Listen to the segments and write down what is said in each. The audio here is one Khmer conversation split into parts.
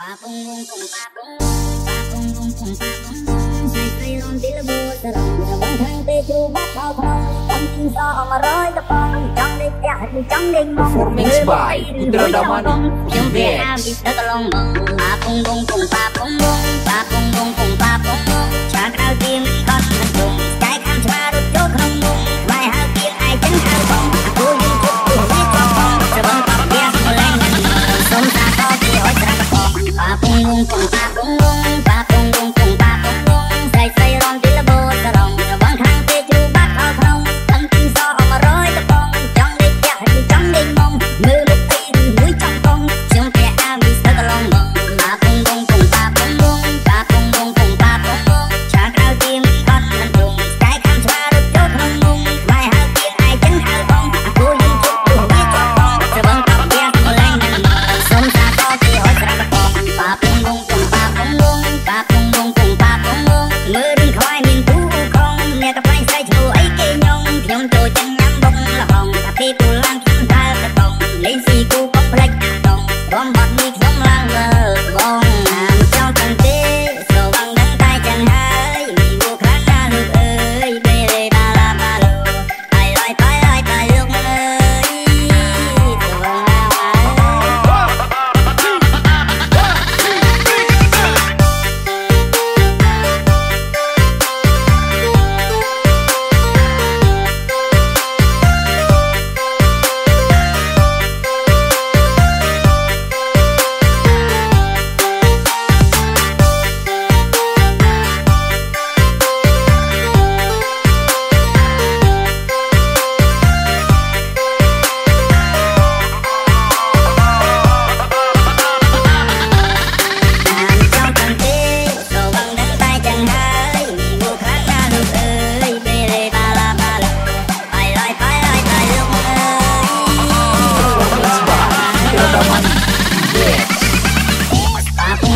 Performance by Putra Damani Index ខ្ញុំវាអាពីទឹកឡងបងប៉ាពុងពុងពុងប៉ាពុងពុងប៉ាពុងពុងពុងប៉ាពុងពុង Welcome.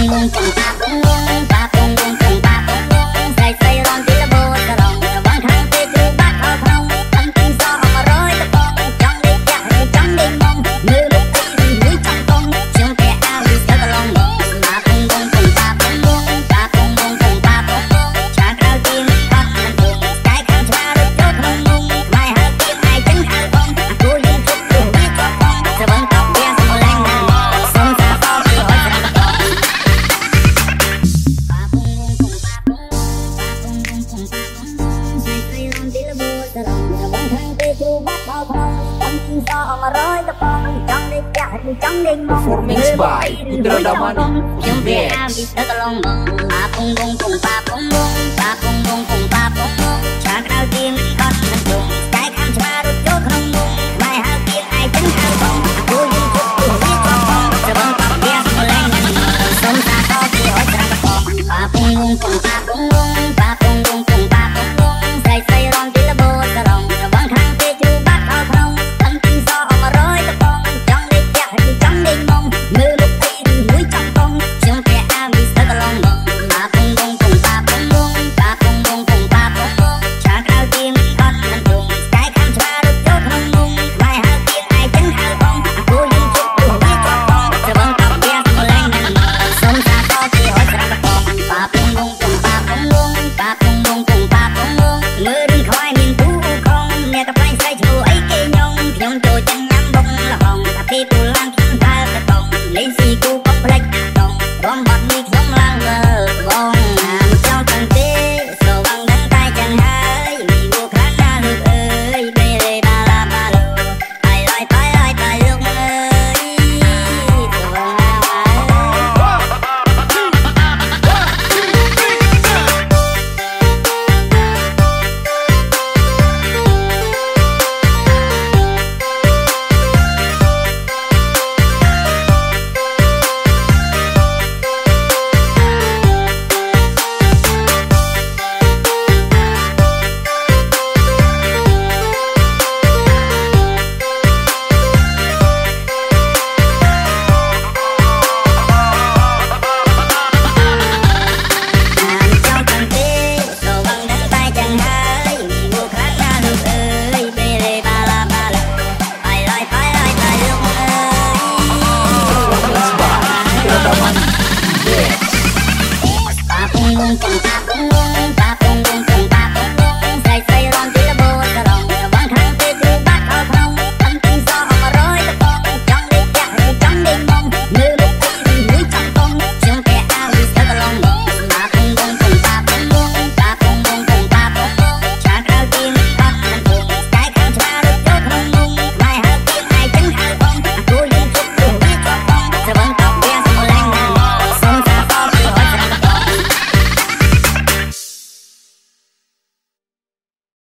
Thank you. 100ដបងចង់លេងចាស់ចង់លេងមក Performance by Putra Damani ខ្ញុំវាអាពីទឹកឡងបាពងងពងបាពងងបាពងងពងបាពងងឆាក្រៅទៀងអត់មិនដឹង Esta pregunta